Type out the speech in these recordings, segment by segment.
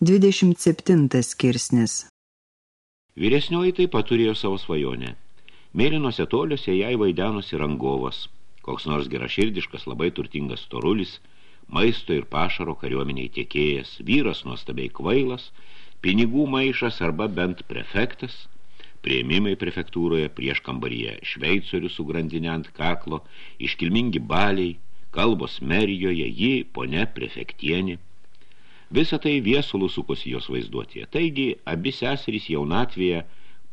27 skirsnis. Vyresnioji taip pat turėjo savo svajonę. Mėlynose toliuose jai vaidenosi rangovas, koks nors geraširdiškas, labai turtingas storulis, maisto ir pašaro kariuomeniai tiekėjas, vyras nuostabiai kvailas, pinigų maišas arba bent prefektas, prieimimai prefektūroje prieš kambaryje, šveicorių su grandinė ant kaklo, iškilmingi baliai, kalbos merijoje, ji, ponia prefektienė, Visa tai viesulų sukosi jos vaizduotėje. Taigi, abi seserys jaunatvėje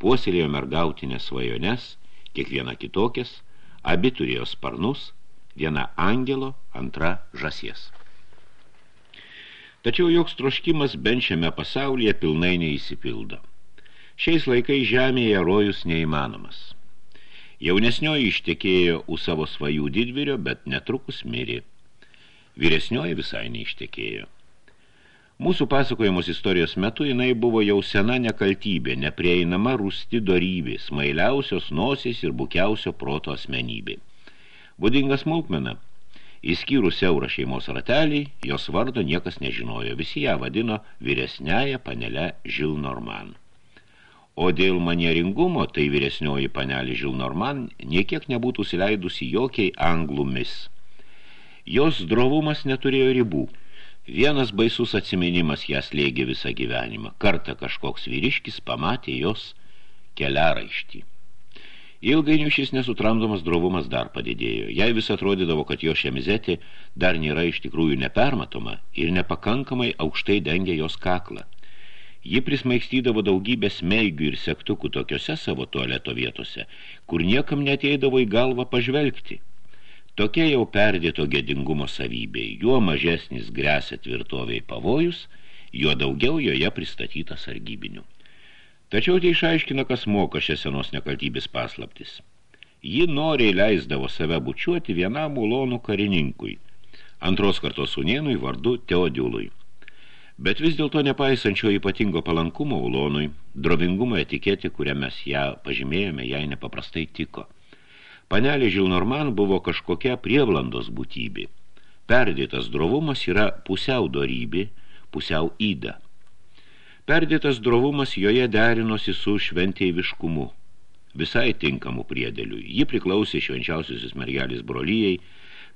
puoselėjo mergautinės svajones, kiekviena kitokias, abi turėjo sparnus, viena angelo, antra žasies. Tačiau joks troškimas bent šiame pasaulyje pilnai neįsipildo. Šiais laikais žemėje rojus neįmanomas. Jaunesnioji ištekėjo už savo svajų didvirio, bet netrukus mirė. Vyresnioji visai neištekėjo. Mūsų pasakojamos istorijos metu jinai buvo jau sena nekaltybė, neprieinama rūsti dorybė, smailiausios nosies ir bukiausio proto asmenybė. Būdingas smulkmena, įskyrus siaurą šeimos ratelį, jos vardo niekas nežinojo, visi ją vadino vyresnėje panelė Žil Norman. O dėl manieringumo, tai vyresnioji panelė Žil Norman niekiek nebūtų sileidusi jokiai anglų mis. Jos drovumas neturėjo ribų – Vienas baisus atsiminimas ją slėgė visą gyvenimą. Kartą kažkoks vyriškis pamatė jos keliaraištį. Ilgainiui šis nesutramdomas drovumas dar padidėjo. Jai vis atrodydavo, kad jo šemizetė dar nėra iš tikrųjų nepermatoma ir nepakankamai aukštai dengia jos kaklą. Ji prismaikstydavo daugybę smeigių ir sektukų tokiose savo tualeto vietose, kur niekam neteidavo į galvą pažvelgti – Tokia jau perdėto gedingumo savybė, juo mažesnis grėsia tvirtoviai pavojus, juo daugiau joje pristatyta sargybinių. Tačiau tai išaiškina, kas moka šią senos nekaltybės paslaptis. Ji noriai leisdavo save bučiuoti vienam ulonų karininkui, antros kartos sunienui vardu Teodilui. Bet vis dėlto nepaisančio ypatingo palankumo ulonui, drovingumo etiketė, kurią mes ją pažymėjome, jai nepaprastai tiko – Panelė Žilnorman buvo kažkokia prievlandos būtybė. Perdėtas drovumas yra pusiau dorybė, pusiau įda. Perdėtas drovumas joje derinosi su šventėjiškumu, visai tinkamų priedėlių. Ji priklausė švenčiausiasis mergelės brolyjei,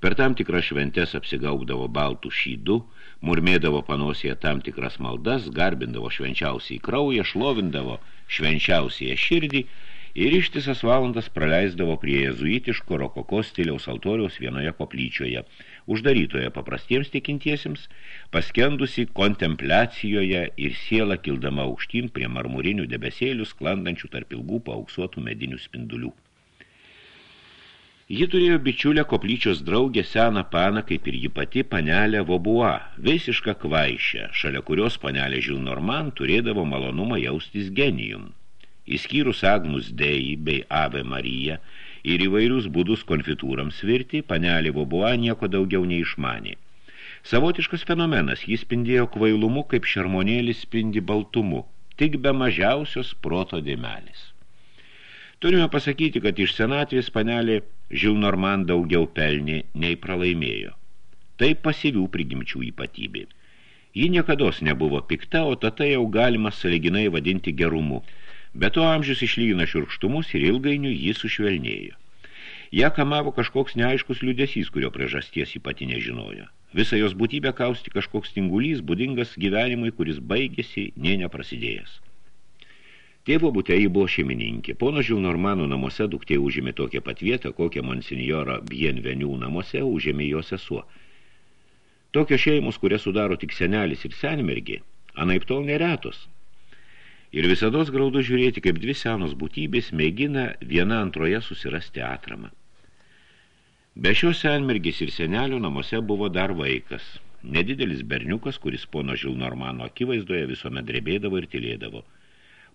per tam tikras šventes apsigaubdavo baltų šydų, murmėdavo panosėje tam tikras maldas, garbindavo švenčiausiai kraują, šlovindavo švenčiausiai širdį ir ištisas valandas praleisdavo prie jezuitiško rokoko stiliaus altoriaus vienoje koplyčioje, uždarytoje paprastiems tikintiesiems, paskendusi kontempliacijoje ir siela kildama aukštyn prie marmurinių debesėlių sklandančių tarp ilgų paauksuotų medinių spindulių. Ji turėjo bičiulę koplyčios draugę seną paną, kaip ir ji pati panelę Vobua, visišką kvaišę, šalia kurios panelė Žilnorman turėdavo malonumą jaustis genijum įskyrus Agnus Dei bei Ave Marija ir įvairius būdus konfitūrams virti, panelė Vobua nieko daugiau neišmanė. Savotiškas fenomenas, jis spindėjo kvailumu, kaip šermonėlis spindi baltumu, tik be mažiausios proto dėmelis. Turime pasakyti, kad iš senatvės panelė Žilnorman daugiau pelnė nei pralaimėjo. Tai pasyvių prigimčių ypatybė. Ji niekados nebuvo pikta, o tada jau galima saliginai vadinti gerumu – Bet to amžius išlygina širkštumus ir ilgainiui jį sušvelnėjo. Ja kamavo kažkoks neaiškus liūdesys, kurio priežasties ji pati nežinojo. Visą jos būtybę kausti kažkoks tingulys, būdingas gyvenimui, kuris baigėsi, nė neprasidėjęs. Tėvo būtė jį buvo šeimininkė. Pono Žilnormano namuose duktė užėmė tokią pat vietą, kokią monsinjoro Bienvenių namuose užėmė jo sesuo. Tokios šeimos, kurie sudaro tik senelis ir senmergė, anaip tol neretos – Ir visados graudu žiūrėti, kaip dvi senos būtybės mėgina viena antroje susirasti atramą. Be šios senmergis ir senelio namuose buvo dar vaikas, nedidelis berniukas, kuris pono Žilnormano akivaizdoje visuomet drebėdavo ir tylėdavo.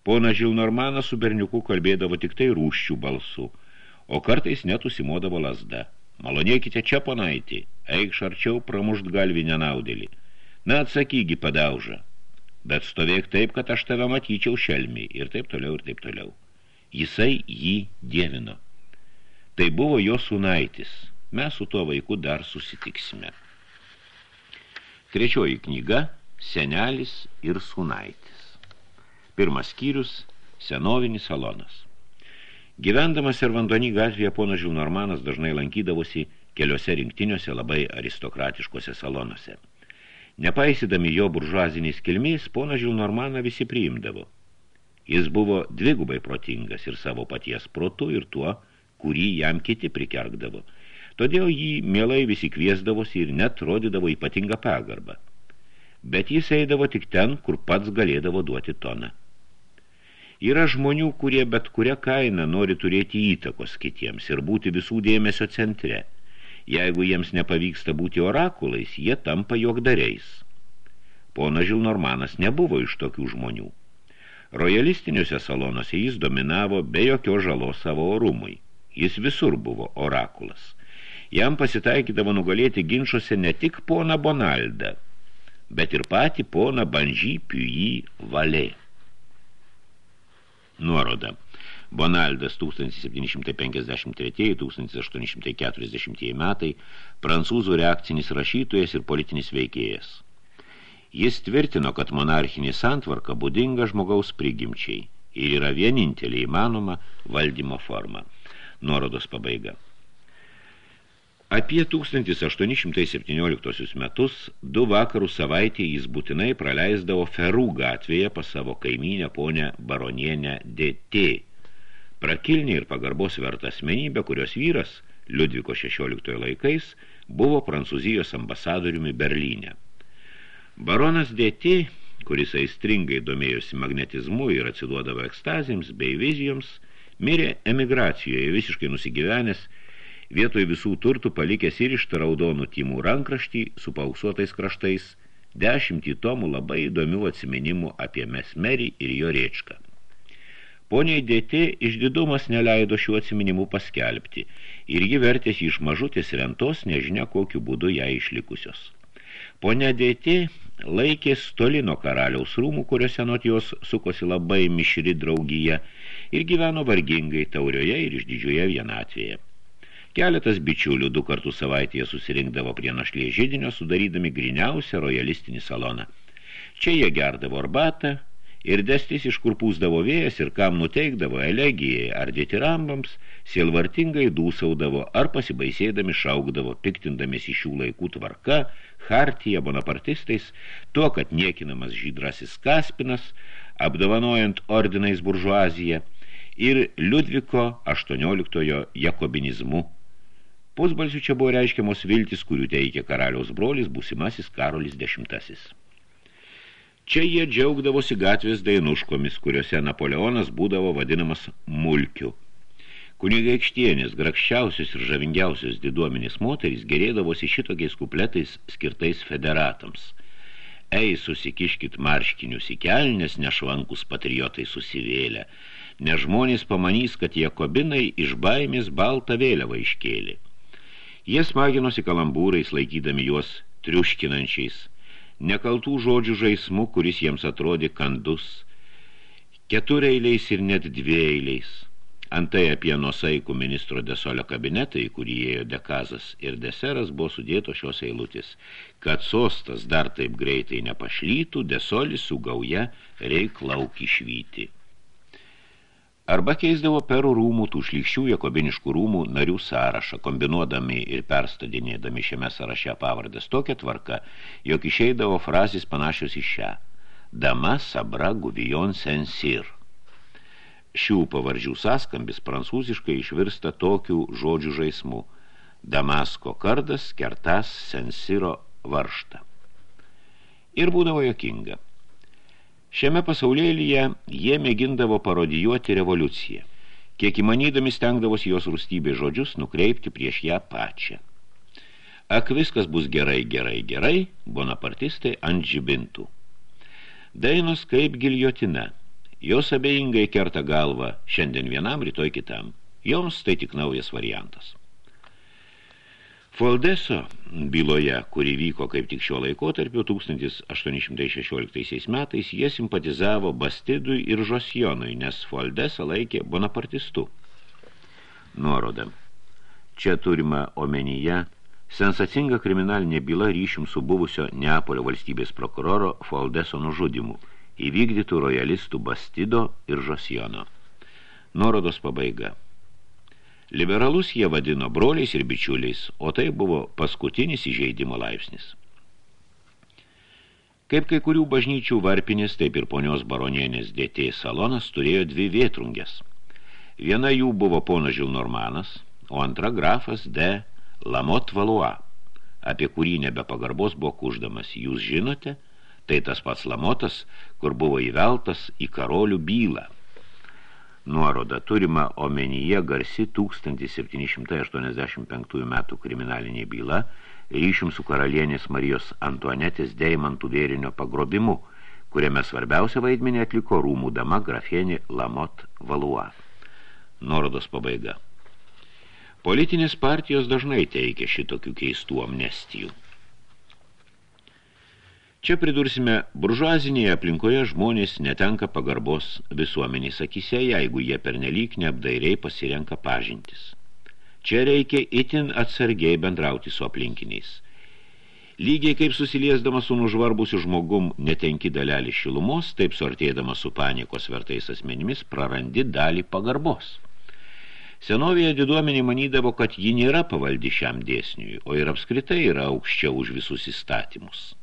Pona Žilnormanas su berniuku kalbėdavo tik tai rūščių balsu, o kartais net užsimodavo lasda. Malonėkite čia, ponaitį, eikš arčiau pramušt galvinę naudėlį. Na, atsakygi padaužą, bet stovėk taip, kad aš tave matyčiau šelmį ir taip toliau ir taip toliau. Jisai jį dievino. Tai buvo jo sunaitis. Mes su tuo vaiku dar susitiksime. Trečioji knyga senelis ir sūnaitis. Pirmas skyrius – senovinis salonas. Gyvendamas Servandony gatvėje, ponas Žilnormanas dažnai lankydavosi keliose rinktiniuose labai aristokratiškose salonuose. Nepaisydami jo buržuaziniais kilmiais, ponas Žilnormaną visi priimdavo. Jis buvo dvigubai protingas ir savo paties protu ir tuo, kurį jam kiti prikergdavo – Todėl jį mielai visi kviesdavosi ir net rodydavo ypatingą pagarbą. Bet jis eidavo tik ten, kur pats galėdavo duoti toną. Yra žmonių, kurie bet kuria kaina nori turėti įtakos kitiems ir būti visų dėmesio centre. Jeigu jiems nepavyksta būti orakulais, jie tampa jogdariais. Pona Žilnormanas nebuvo iš tokių žmonių. Royalistiniuose salonuose jis dominavo be jokio žalos savo orumui. Jis visur buvo orakulas jam pasitaikydavo nugalėti ginčiuose ne tik poną Bonaldą, bet ir patį poną Banžy Piujį Valė. Nuoroda. Bonaldas 1753-1840 metai, prancūzų reakcinis rašytojas ir politinis veikėjas. Jis tvirtino, kad monarchinė santvarka būdinga žmogaus prigimčiai ir yra vienintelė įmanoma valdymo forma. Nuorodos pabaiga. Apie 1817 metus du vakarų savaitę jis būtinai praleisdavo Ferų gatvėje pas savo kaimynę ponę baronienę DT. Prakilnė ir pagarbos verta asmenybė, kurios vyras, Liudviko XVI laikais, buvo Prancūzijos ambasadoriumi Berlyne. Baronas DT, kuris aistringai domėjosi magnetizmu ir atsiduodavo ekstazijams bei vizijoms, mirė emigracijoje visiškai nusigyvenęs vietoj visų turtų palikęs ir iš raudonų timų rankraštį su pauksuotais kraštais, dešimtį tomų labai įdomių atsiminimų apie mesmerį ir jo rėčką. Poniai dėtė išdidumas neleido šių atsiminimų paskelbti ir ji vertėsi iš mažutės rentos, nežinia kokiu būdu ją išlikusios. Ponia dėtė laikė toli nuo karaliaus rūmų, kuriuose nuot jos sukosi labai mišri draugija ir gyveno vargingai taurioje ir išdidžioje vienatvėje. Keletas bičiulių du kartus savaitėje susirinkdavo prie našlės žydinio, sudarydami griniausią rojalistinį saloną. Čia jie gerdavo arbatą ir destis iš kur pūsdavo vėjas ir kam nuteikdavo elegijai ar dėtirambams, sielvartingai dūsaudavo ar pasibaisėdami šaukdavo, piktindamėsi šių laikų tvarka, hartija bonapartistais, tuo, kad niekinamas žydrasis Kaspinas, apdovanojant ordinais buržuaziją, ir Liudviko 18 jakobinizmu Pusbalsių čia buvo reiškiamos viltis, kurių teikė karaliaus brolis, būsimasis Karolis X. Čia jie džiaugdavosi gatvės dainuškomis, kuriuose Napoleonas būdavo vadinamas mulkiu. Kunigaikštienės, grakščiausios ir žavingiausios diduomenės moterys gerėdavosi šitokiais kupletais skirtais federatams. Ei, susikiškit marškinius į kelnes, nešvankus patriotai susivėlę, nes žmonės pamanys, kad Jakobinai iš baimės baltą vėliavą iškėlė. Jie smaginosi kalambūrais, laikydami juos triuškinančiais, nekaltų žodžių žaismu, kuris jiems atrodė kandus, ketureiliais ir net dvieiliais. Antai apie nuosaikų ministro desolio kabinetą, į kurį ėjo dekazas ir deseras, buvo sudėto šios eilutės, kad sostas dar taip greitai nepašlytų, desolis su gauja reik lauk išvyti arba keisdavo perų rūmų, tų šlykščių jakobiniškų rūmų narių sąrašą, kombinuodami ir perstadinėdami šiame sąraše pavardės tokią tvarką, jog išeidavo frazės panašios į šią. Dama Sabra Guvijon Sensir. Šių pavardžių sąskambis prancūziškai išvirsta tokių žodžių žaismų. Damasko kardas, kertas, Sensiro varšta. Ir būdavo jokinga. Šiame pasaulėlyje jie mėgindavo parodijuoti revoliuciją. Kiek įmanydami stengdavosi jos rūstybė žodžius nukreipti prieš ją pačią. Ak, viskas bus gerai, gerai, gerai, bonapartistai ant žibintų. Dainos kaip giljotina. Jos abejingai kerta galvą šiandien vienam, rytoj kitam. Joms tai tik naujas variantas. Foldeso byloje, kuri vyko kaip tik šio laikotarpio 1816 metais, jie simpatizavo Bastidui ir Žosjonui, nes Foldesą laikė bonapartistu. Nuoroda. Čia turima omenyje Sensacinga kriminalinė byla ryšim su buvusio Neapolio valstybės prokuroro Foldeso nužudimu, įvykdytų rojalistų Bastido ir Žosijono. Nuorodos pabaiga. Liberalus jie vadino broliais ir bičiuliais, o tai buvo paskutinis įžeidimo laipsnis. Kaip kai kurių bažnyčių varpinis, taip ir ponios baronienės dėtė salonas turėjo dvi vėtrungės. Viena jų buvo pono Žilnormanas, o antra grafas de Lamot Valua, apie kurį nebepagarbos buvo kuždamas. Jūs žinote, tai tas pats Lamotas, kur buvo įveltas į karolių bylą nuoroda turima omenyje garsi 1785 metų kriminalinė byla ryšim su karalienės Marijos Antuanetės deimantų vėrinio pagrobimu, kuriame svarbiausia vaidmenį atliko rūmų dama grafienė Lamot Valua. Nuorodos pabaiga. Politinės partijos dažnai teikia šitokių keistų amnestijų. Čia pridursime, buržuazinėje aplinkoje žmonės netenka pagarbos visuomenės akise, jeigu jie pernelyg neapdairiai pasirenka pažintis. Čia reikia itin atsargiai bendrauti su aplinkiniais. Lygiai kaip susiliesdamas su nužvarbusiu žmogum netenki dalelį šilumos, taip suartėdamas su panikos vertais asmenimis prarandi dalį pagarbos. Senovėje diduomenė manydavo, kad ji nėra pavaldi šiam dėsniui, o ir apskritai yra aukščiau už visus įstatymus.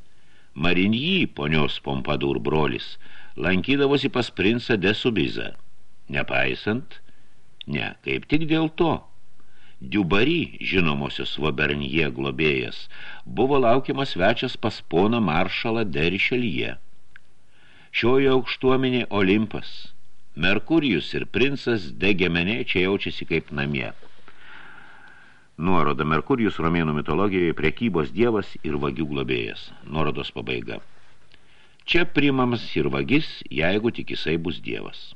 Marinjį, ponios Pompadur brolis, lankydavosi pas princą de Subizą. Nepaisant, ne, kaip tik dėl to. Diubary, žinomosios Vabernie globėjas, buvo laukiamas svečias pas poną maršalą de Rišelyje. Šioje aukštuomenė Olimpas, Merkurijus ir princas de Gemenė čia jaučiasi kaip namie. Nuoroda Merkurijus romėnų mitologijoje prekybos dievas ir vagių globėjas. Nuorodos pabaiga. Čia priimamas ir vagis, jeigu tik jisai bus dievas.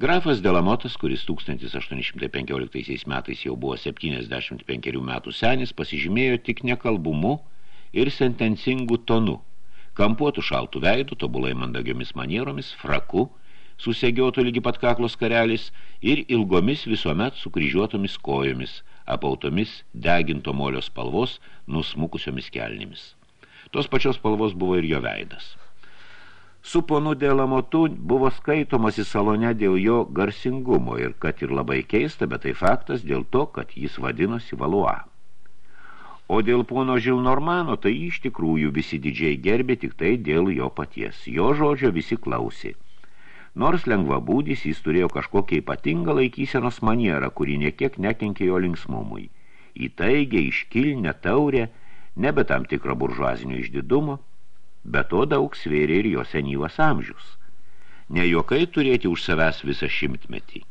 Grafas Delamotas, kuris 1815 metais jau buvo 75 metų senis, pasižymėjo tik nekalbumu ir sentencingų tonu, kampuotų šaltų veidų, tobulai mandagiomis manieromis, fraku – susegiotų lygi pat kaklos karelis ir ilgomis visuomet sukryžiuotomis kojomis, apautomis deginto molio spalvos nusmukusiomis kelnimis. Tos pačios spalvos buvo ir jo veidas. Su ponu Delamotu buvo skaitomas į salone dėl jo garsingumo ir kad ir labai keista, bet tai faktas dėl to, kad jis vadinosi Valua. O dėl pono Žilnormano tai iš tikrųjų visi didžiai gerbė tik tai dėl jo paties. Jo žodžio visi klausė. Nors lengvabūdis jis turėjo kažkokią ypatingą laikysenos manierą, kuri niekiek nekenkė jo linksmumui. Įtaigė, iškilnę, taurę, nebe tam tikro buržuazinio išdidumo, bet to daug svėrė ir jo senyvas amžius. Ne jokai turėti už savęs visą šimtmetį.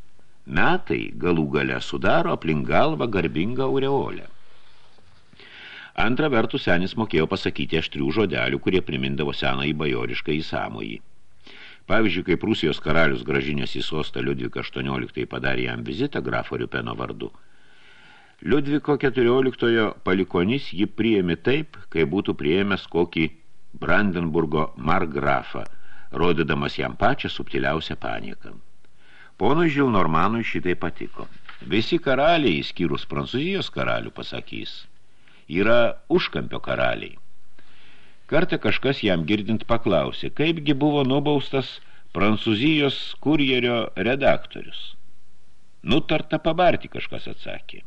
Metai galų gale sudaro aplink galvą garbingą aureolę. Antra vertus senis mokėjo pasakyti aštrių žodelių, kurie primindavo seną į bajorišką įsamojį. Pavyzdžiui, kai Prūsijos karalius gražinės į sostą Liudvika XVIII padarė jam vizitą grafo Riupeno vardu. Liudviko XIV palikonis jį priėmė taip, kai būtų priėmęs kokį Brandenburgo margrafą, rodydamas jam pačią subtiliausią panieką. Ponui Žilnormanui šitai patiko. Visi karaliai, įskyrus Prancūzijos karalių, pasakys, yra užkampio karaliai. Kartą kažkas jam girdint paklausė, kaipgi buvo nubaustas Prancūzijos kurjerio redaktorius. Nutarta pabarti, kažkas atsakė.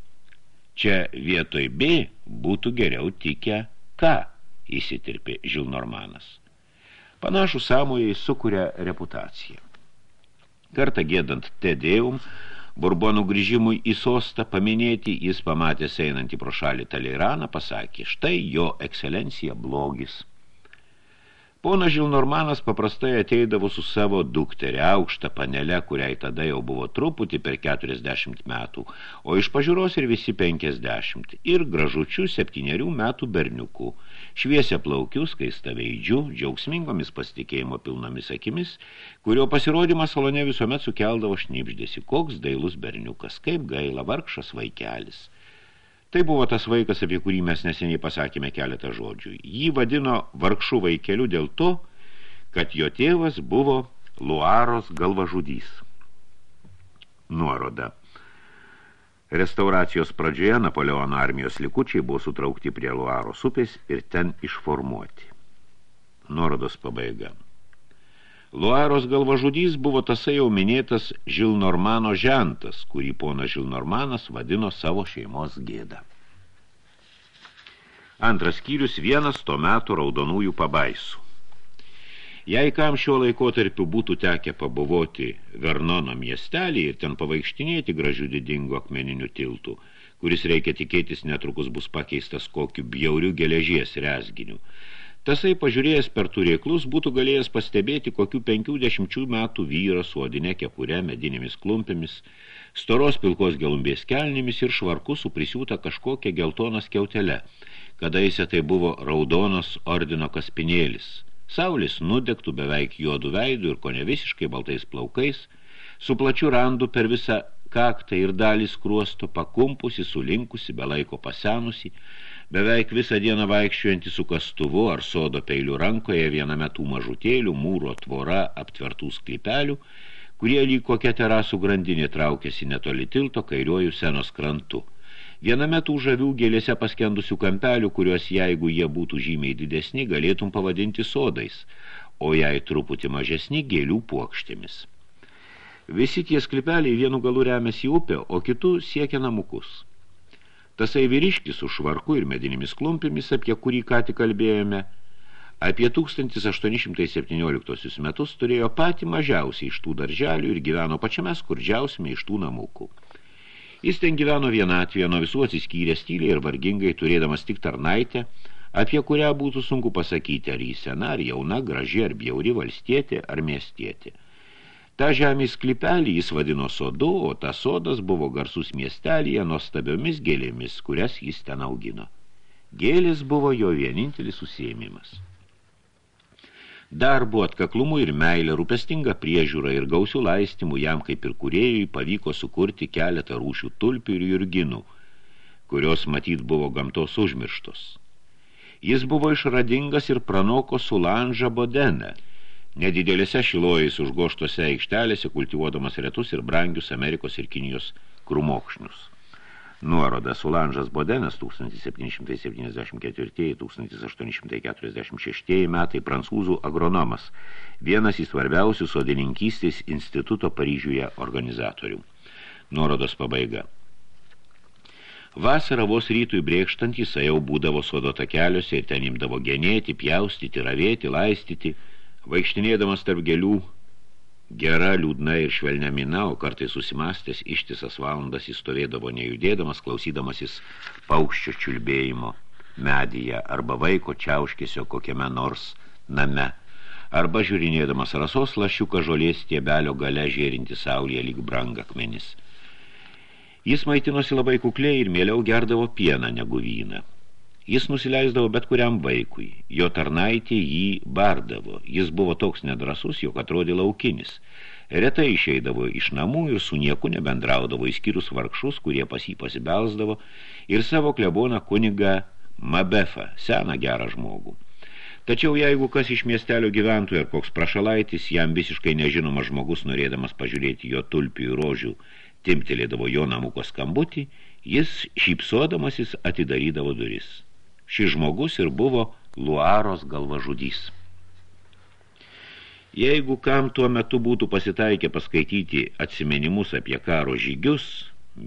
Čia vietoj B būtų geriau tikę K, įsitirpė Žilnormanas. Panašų sąmojai sukuria reputaciją. Kartą gėdant Tedeum, Burbonų grįžimui į sostą paminėti, jis pamatęs einantį pro šalį Taliraną, pasakė, štai jo ekscelencija blogis – Pona Žilnormanas paprastai ateidavo su savo dukterį, aukštą panelę, kuriai tada jau buvo truputį per 40 metų, o iš pažiūros ir visi 50, ir gražučių septyniarių metų berniukų, šviesia plaukių, skaistaveidžių, džiaugsmingomis pasitikėjimo pilnomis akimis, kurio pasirodymas salone visuomet sukeldavo šnipždėsi, koks dailus berniukas, kaip gaila vargšas vaikelis. Tai buvo tas vaikas, apie kurį mes neseniai pasakėme keletą žodžių. Jį vadino vargšų vaikeliu dėl to, kad jo tėvas buvo Luaros galvažudys. Nuoroda. Restauracijos pradžioje Napoleono armijos likučiai buvo sutraukti prie Luaros upės ir ten išformuoti. Nuorodos pabaiga. Luaros galvažudys buvo tasai jau minėtas Žilnormano žentas, kurį pona Žilnormanas vadino savo šeimos gėdą. Antras skyrius vienas to metų raudonųjų pabaisų. Jei kam šiuo laikotarpiu būtų tekę pabuvoti Vernono miestelį ir ten pavaikštinėti gražių didingo akmeninių tiltų, kuris reikia tikėtis netrukus bus pakeistas kokiu bjauriu geležies rezginiu, tasai pažiūrėjęs per turėklus būtų galėjęs pastebėti kokių penkių metų vyrą su odinė kepure, medinėmis klumpėmis, storos pilkos gelumbės kelnimis ir švarku su prisiūta kažkokia geltonas keutele, kadaise tai buvo raudonos ordino kaspinėlis – Saulis nudegtų beveik juodų veidų ir kone visiškai baltais plaukais, su plačiu randu per visą kaktą ir dalį skruosto, pakumpusi, sulinkusi, be laiko pasenusi, beveik visą dieną vaikščiuojantį su kastuvu ar sodo peilių rankoje viename tų mažutėlių, mūro tvora, aptvertų sklypelių, kurie lyg kokia terasų grandinė traukėsi netoli tilto kairiuoju senos krantu – Viename tų žavių gėlėse paskendusių kampelių, kuriuos jeigu jie būtų žymiai didesni, galėtum pavadinti sodais, o jei truputį mažesni gėlių puokštėmis. Visi tie sklipeliai vienu galu remiasi upę, o kitų siekia namukus. Tasai vyriškis su švarku ir medinėmis klumpėmis, apie kurį ką tik kalbėjome, apie 1817 metus turėjo patį mažiausiai iš tų darželių ir gyveno pačiame skurdžiausime iš tų namukų. Jis ten gyveno vienatvėje, nuo visų atsiskyrė tyliai ir vargingai, turėdamas tik tarnaitę, apie kurią būtų sunku pasakyti, ar jis sena, ar jauna, graži, ar bjauri valstietė, ar miestietė. Ta žemės klipelį jis vadino sodu, o tas sodas buvo garsus miestelėje nuostabiomis gėlėmis, kurias jis ten augino. Gėlės buvo jo vienintelis susėmimas. Darbu, atkaklumu ir meilė, rūpestinga priežiūra ir gausių laistymų jam kaip ir kuriejui pavyko sukurti keletą rūšių tulpių ir jurginų, kurios matyt buvo gamtos užmirštos. Jis buvo išradingas ir pranoko Sulanžą Bodeną, nedidelėse šilojais užgoštose aikštelėse kultivuodamas retus ir brangius Amerikos ir Kinijos krumokšnius. Nuoroda Sulanžas Bodenas 1774-1846 metai prancūzų agronomas, vienas į svarbiausių sodininkystės instituto Paryžiuje organizatorių. Nuorodos pabaiga. Vasarą vos rytui brėkštant jis jau būdavo sodo takeliuose ir ten imdavo genėti, pjaustyti, ravėti, laistyti, vaikštinėdamas tarp gėlių Gera, liūdna ir švelnia mina, o kartai susimastęs ištisas valandas jis stovėdavo nejudėdamas, klausydamasis paukščio čiulbėjimo medyje arba vaiko čiauškėsio kokiame nors name, arba žiūrinėdamas rasos lašiuką žolės stiebelio gale žėrinti saulėje lyg brangakmenis. Jis maitinosi labai kukliai ir mieliau gerdavo pieną negu vyną. Jis nusileisdavo bet kuriam vaikui, jo tarnaitė jį bardavo, jis buvo toks nedrasus, jog atrodė laukinis. Retai išeidavo iš namų ir su nieku nebendraudavo, įskyrus vargšus, kurie pas jį pasibelsdavo, ir savo kleboną kunigą Mabefą, seną gerą žmogų. Tačiau jeigu kas iš miestelio gyventojų ar koks prašalaitis, jam visiškai nežinomas žmogus, norėdamas pažiūrėti jo tulpių ir rožių, timtelėdavo jo namuko skambutį, jis šypsodamasis atidarydavo duris. Šis žmogus ir buvo Luaros galvažudys. Jeigu kam tuo metu būtų pasitaikę paskaityti atsimenimus apie karo žygius,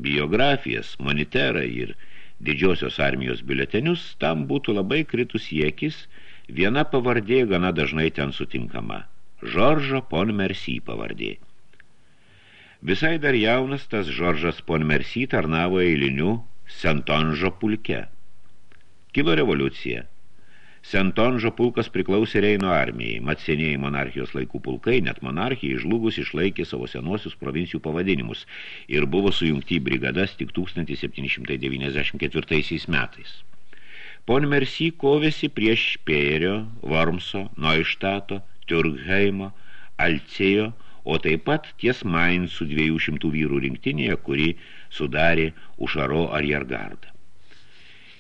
biografijas, moniterą ir didžiosios armijos biuletenius, tam būtų labai kritus siekis, viena pavardė gana dažnai ten sutinkama – Žoržo Ponmersy pavardė. Visai dar jaunas tas Žoržas Ponmersy tarnavo eiliniu Sentonžo pulke – Kilo revoliucija. Sentonžo pulkas priklausė Reino armijai, mat senieji monarchijos laikų pulkai, net monarchijai žlugus išlaikė savo senuosius provincijų pavadinimus ir buvo sujungti į brigadas tik 1794 metais. Pon Mercy kovėsi prieš Špėrio, Wormso, Neuštato, Turgheimo, Alcėjo, o taip pat ties dviejų šimtų vyrų rinktinėje, kuri sudarė Ušaro arjergardą.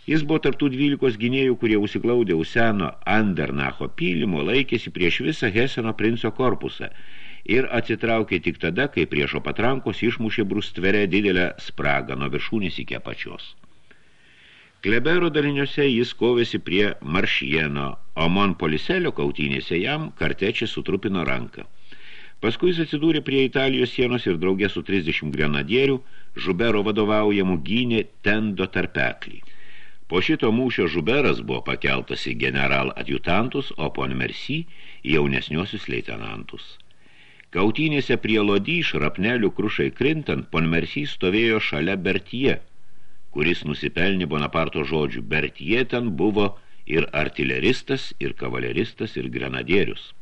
Jis buvo tarptų dvylikos gynėjų, kurie užsiklaudė už seno Andernacho pylimo, laikėsi prieš visą Heseno princo korpusą ir atsitraukė tik tada, kai priešo patrankos išmušė brustvere didelę spragą nuo viršūnės iki apačios. Klebero daliniuose jis kovėsi prie Maršieno, o Monpoliselio kautynėse jam kartečiai sutrupino ranką. Paskui jis atsidūrė prie Italijos sienos ir draugė su 30 grenadierių Žubero vadovaujamų gynė Tendo tarpeklį. Po šito mūšio Žuberas buvo pakeltas į general adjutantus, o pon Mersi į jaunesniosius leitenantus. Kautynėse prie Lodį šrapnelių krušai krintant, pon Mersi stovėjo šalia Bertie, kuris nusipelnė Bonaparto žodžių. Bertie ten buvo ir artileristas, ir kavaleristas, ir grenadierius.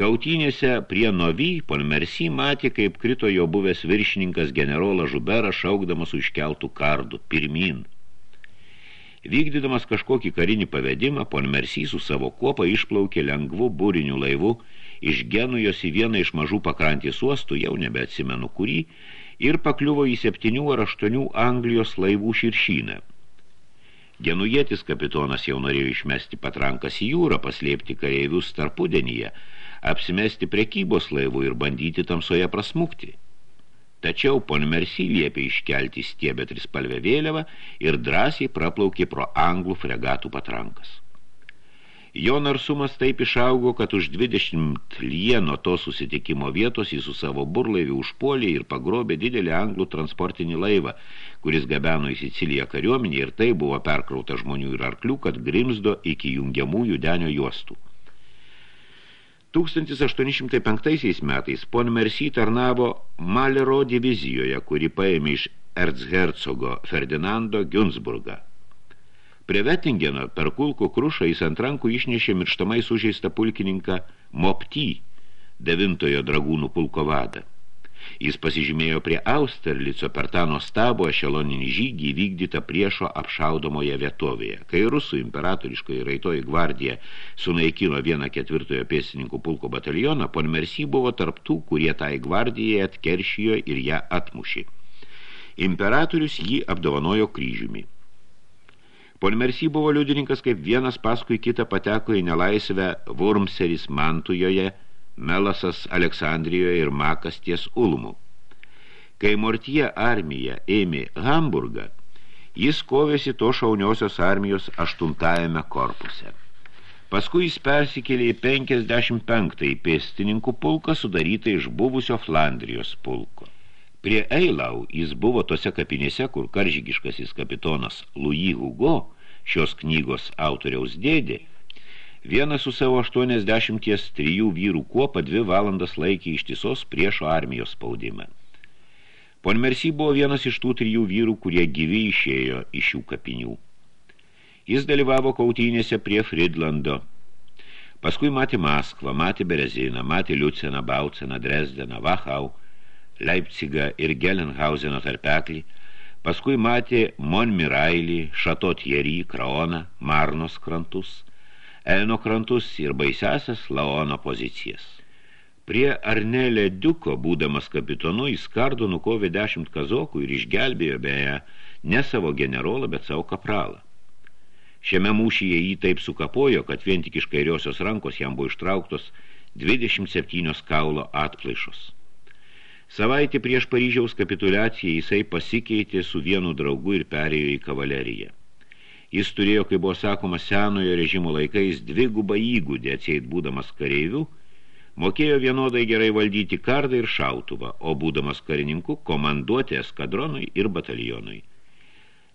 Kautynėse prie Novy pon Mersi matė, kaip krito jo buvęs viršininkas generolas Žuberas šaukdamas užkeltų kardų pirmin – Vykdydamas kažkokį karinį pavedimą, pon Mersi su savo kuopą išplaukė lengvu būriniu laivu iš Genujos į vieną iš mažų pakrantės uostų, jau nebeatsimenu kurį, ir pakliuvo į septynių ar aštuonių Anglijos laivų širšyną. Genujėtis kapitonas jau norėjo išmesti patrankas į jūrą, paslėpti kareivius tarpudenyje, apsimesti prekybos laivų ir bandyti tamsoje prasmukti. Tačiau pon Mersi liepė iškelti stiebę trispalvę vėliavą ir drąsiai praplaukė pro anglų fregatų patrankas. Jo narsumas taip išaugo, kad už 20 lieno to susitikimo vietos jis su savo burlaivį užpuolė ir pagrobė didelį anglų transportinį laivą, kuris gabeno į Siciliją kariuomenį ir tai buvo perkrauta žmonių ir arklių, kad grimzdo iki jungiamųjų denio juostų. 1805 metais pon Mersi tarnavo Malero divizijoje, kuri paėmė iš Erzhercogo Ferdinando Günsburgą. Prie Vetingeno per kulkų krušą jis ant rankų išnešė mirštamai sužeistą pulkininką Mopty, devintojo dragūnų pulko vadą. Jis pasižymėjo prie Austerlico per tą nuostabų ešeloninį žygį vykdytą priešo apšaudomoje vietovėje. Kai rusų imperatoriškoji raitoji gvardija sunaikino vieną ketvirtojo pėsininkų pulko batalioną, pon Mersi buvo tarptų, kurie tai gvardijai atkeršijo ir ją atmušė. Imperatorius jį apdovanojo kryžiumi. Pon Mersi buvo liudininkas, kaip vienas paskui kitą pateko į nelaisvę Vurmseris Mantujoje – Melasas Aleksandrijoje ir Makas ties Ulmu. Kai Mortie armija ėmė Hamburgą, jis kovėsi to šauniosios armijos aštuntajame korpuse. Paskui jis persikėlė į 55 pėstininkų pulką sudarytą iš buvusio Flandrijos pulko. Prie Eilau jis buvo tose kapinėse, kur karžygiškasis kapitonas Louis Hugo, šios knygos autoriaus dėdė, Vienas su savo 83 vyrų kuopa dvi valandas laikė ištisos priešo armijos spaudimą. Pon Mersi buvo vienas iš tų trijų vyrų, kurie gyvi išėjo iš šių kapinių. Jis dalyvavo kautynėse prie Fridlando. Paskui matė Maskvą, matė Bereziną, matė Liuceną, Bauceną, Dresdeną, Vachau, Leipzigą ir Gelenhauseno tarpeklį, paskui matė Monmirailį, Šatotjerį, Kraoną, Marnos krantus – Elno krantus ir baisiasias Laono pozicijas. Prie Arnelė Diuko, būdamas kapitonu, jis kardo nukovė dešimt kazokų ir išgelbėjo beje ne savo generolą, bet savo kapralą. Šiame mūšyje jį taip sukapojo, kad vien tik iš kairiosios rankos jam buvo ištrauktos 27 kaulo atplaišos. Savaitė prieš Paryžiaus kapitulaciją jisai pasikeitė su vienu draugu ir perėjo į kavaleriją. Jis turėjo, kaip buvo sakoma, senojo režimo laikais dvigubą įgūdį atseit būdamas kareivių, mokėjo vienodai gerai valdyti kardą ir šautuvą, o būdamas karininku komanduoti eskadronui ir batalionui.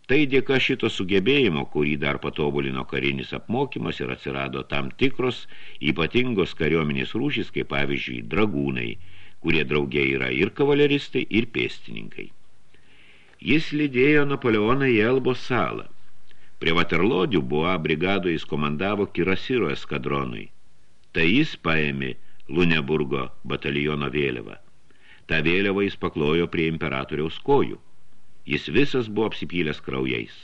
Tai dėka šito sugebėjimo, kurį dar patobulino karinis apmokymas ir atsirado tam tikros ypatingos kariuomenės rūšys, kaip pavyzdžiui dragūnai, kurie draugiai yra ir kavaleristai, ir pėstininkai. Jis lydėjo Napoleoną į Elbos salą. Prie Vaterlodių buvo brigado jis komandavo Kirasiro eskadronui. Tai jis paėmė Luneburgo bataliono vėliavą. Ta vėliava jis paklojo prie imperatoriaus kojų. Jis visas buvo apsipylęs kraujais.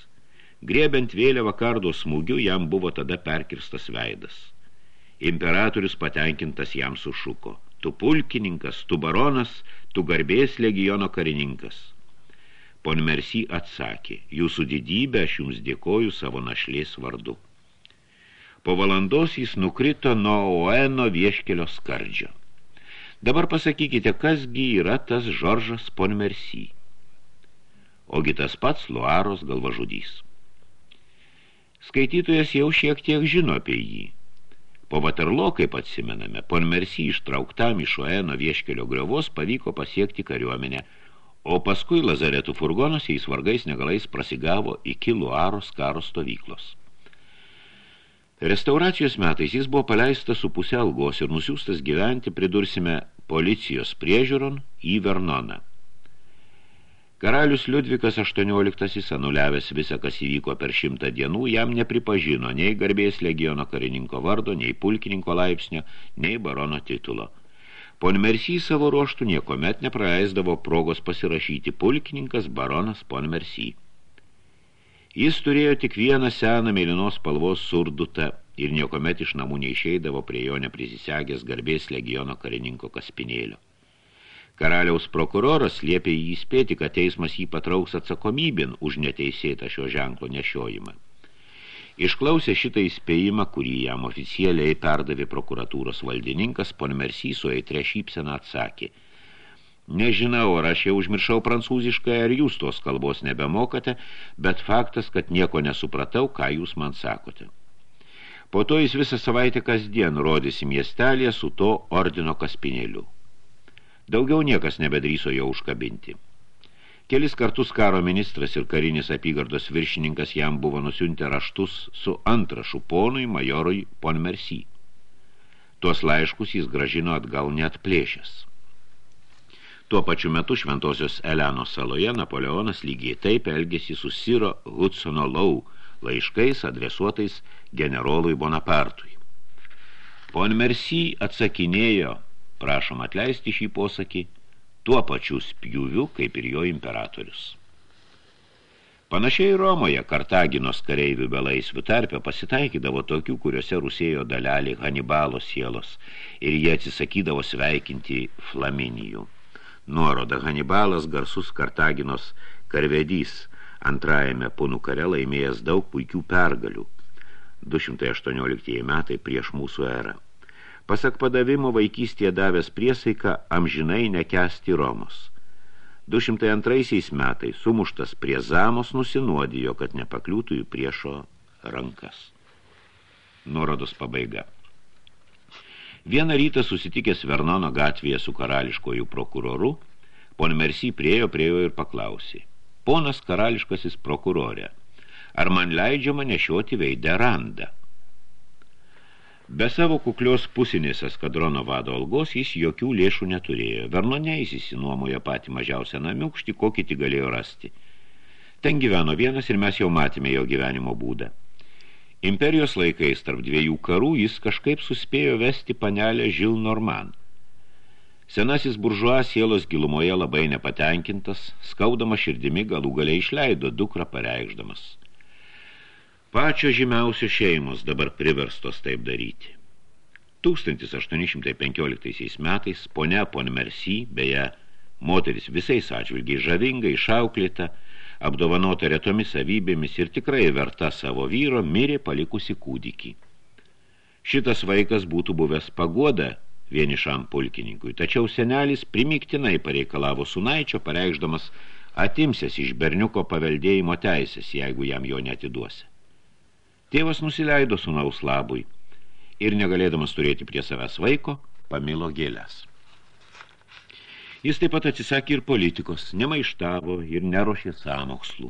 Grėbent vėliavą kardo smūgiu, jam buvo tada perkirstas veidas. Imperatorius patenkintas jam sušuko. Tu pulkininkas, tu baronas, tu garbės legiono karininkas. Pon Mersi atsakė, jūsų didybę aš jums dėkoju savo našlės vardu. Po valandos jis nukrito nuo Oeno vieškelio skardžio. Dabar pasakykite, kasgi yra tas Žoržas Ponmersy. Ogi tas pats Luaros galvažudys. Skaitytojas jau šiek tiek žino apie jį. Po Vaterlo, kaip atsimename, Ponmersy ištrauktam iš Oeno vieškelio griovos pavyko pasiekti kariuomenę, o paskui Lazaretų furgonas jais vargais negalais prasigavo iki Luaros karo stovyklos. Restauracijos metais jis buvo paleistas su pusė algos ir nusiųstas gyventi, pridursime, policijos priežiūron į Vernoną. Karalius Liudvikas XVIII, anuliavęs visą, kas įvyko per šimtą dienų, jam nepripažino nei garbės legiono karininko vardo, nei pulkininko laipsnio, nei barono titulo. Ponmersy savo ruoštų niekomet nepraleisdavo progos pasirašyti pulkininkas baronas Ponmersy. Jis turėjo tik vieną seną mėlynos spalvos surdutą ir niekomet iš namų neišeidavo prie jo neprisisegęs garbės legiono karininko kaspinėlio. Karaliaus prokuroras liepė jį įspėti, kad teismas jį patrauks atsakomybin už neteisėtą šio ženklo nešiojimą. Išklausė šitą įspėjimą, kurį jam oficialiai perdavė prokuratūros valdininkas, ponmersy su eitre šypsena atsakė – Nežinau, ar aš jau užmiršau prancūziškai, ar jūs tos kalbos nebemokate, bet faktas, kad nieko nesupratau, ką jūs man sakote. Po to jis visą savaitę kasdien rodėsi miestelėje su to ordino kaspinėliu. Daugiau niekas nebedryso jo užkabinti. Kelis kartus karo ministras ir karinis apygardos viršininkas jam buvo nusiuntę raštus su antrašu ponui majorui Ponmersy. Tuos laiškus jis gražino atgal net plėšęs. Tuo pačiu metu šventosios Elenos saloje Napoleonas lygiai taip elgėsi su Siro Hudsono Lau laiškais adresuotais generolui Bonapartui. Pon Mercy atsakinėjo, prašom atleisti šį posakį, tuo pačiu spjūviu, kaip ir jo imperatorius. Panašiai Romoje Kartaginos kareivių belaisvių tarpio pasitaikydavo tokių, kuriuose rusėjo dalelį Hanibalo sielos ir jie atsisakydavo sveikinti Flaminijų nuoroda Hanibalas garsus Kartaginos karvedys antrajame punų kare laimėjęs daug puikių pergalių. 218 metai prieš mūsų erą. Pasak padavimo vaikystėje davęs priesaiką amžinai nekesti Romos. 202 metais sumuštas prie Zamos nusinuodijo, kad nepakliūtų į priešo rankas. Nuorodos pabaiga. Vieną rytą susitikęs Vernono gatvėje su karališkojų prokuroru, pon Mercy priejo prie jo ir paklausė. Ponas karališkasis prokurorė, ar man leidžiama nešioti veidę randą? Be savo kuklios pusinės eskadrono vado algos jis jokių lėšų neturėjo. Vernone jis įsinuomojo patį mažiausią namiukštį, kokį tik galėjo rasti. Ten gyveno vienas ir mes jau matėme jo gyvenimo būdą. Imperijos laikais tarp dviejų karų jis kažkaip suspėjo vesti panelę Žil Norman. Senasis buržuo sielos gilumoje labai nepatenkintas, skaudama širdimi galų galiai išleido dukrą pareikšdamas. Pačio žymiausios šeimos dabar priverstos taip daryti. 1815 metais ponia Pon Mercy, beje, moteris visais atžvilgiai žavingai išauklėta, apdovanota retomis savybėmis ir tikrai verta savo vyro, mirė palikusi kūdikį. Šitas vaikas būtų buvęs paguoda vienišam pulkininkui, tačiau senelis primiktinai pareikalavo sunaičio, pareikšdamas atimsės iš berniuko paveldėjimo teisės, jeigu jam jo netiduosi. Tėvas nusileido sunaus labui ir negalėdamas turėti prie savęs vaiko, pamilo gėlės. Jis taip pat atsisakė ir politikos, nemaištavo ir nerošė sąmokslų.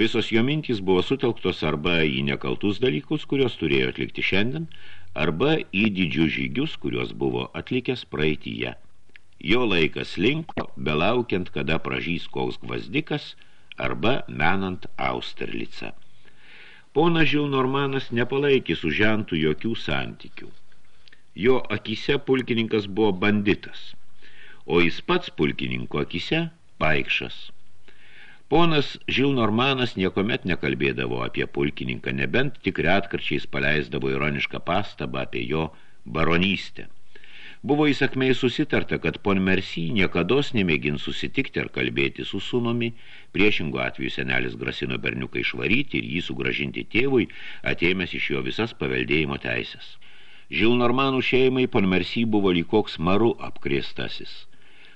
Visos jo mintys buvo sutelktos arba į nekaltus dalykus, kurios turėjo atlikti šiandien, arba į didžius žygius, kuriuos buvo atlikęs praeityje. Jo laikas linko, belaukiant, kada pražys koks gvazdikas, arba menant Austerlicą. Pona Žilnormanas nepalaikė su žentų jokių santykių. Jo akise pulkininkas buvo banditas – o jis pats pulkininko akise paikšas. Ponas Žilnormanas niekomet nekalbėdavo apie pulkininką, nebent tik retkarčiais paleisdavo ironišką pastabą apie jo baronystę. Buvo įsakmei susitarta, kad pon Mercy niekados nemėgins susitikti ar kalbėti su sūnumi, priešingų atveju senelis grasino berniuką išvaryti ir jį sugražinti tėvui, atėmęs iš jo visas paveldėjimo teisės. Žilnormanų šeimai ponmersy buvo lyg koks maru apkrėstasis.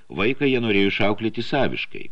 Vaiką jie norėjo išauklėti saviškai.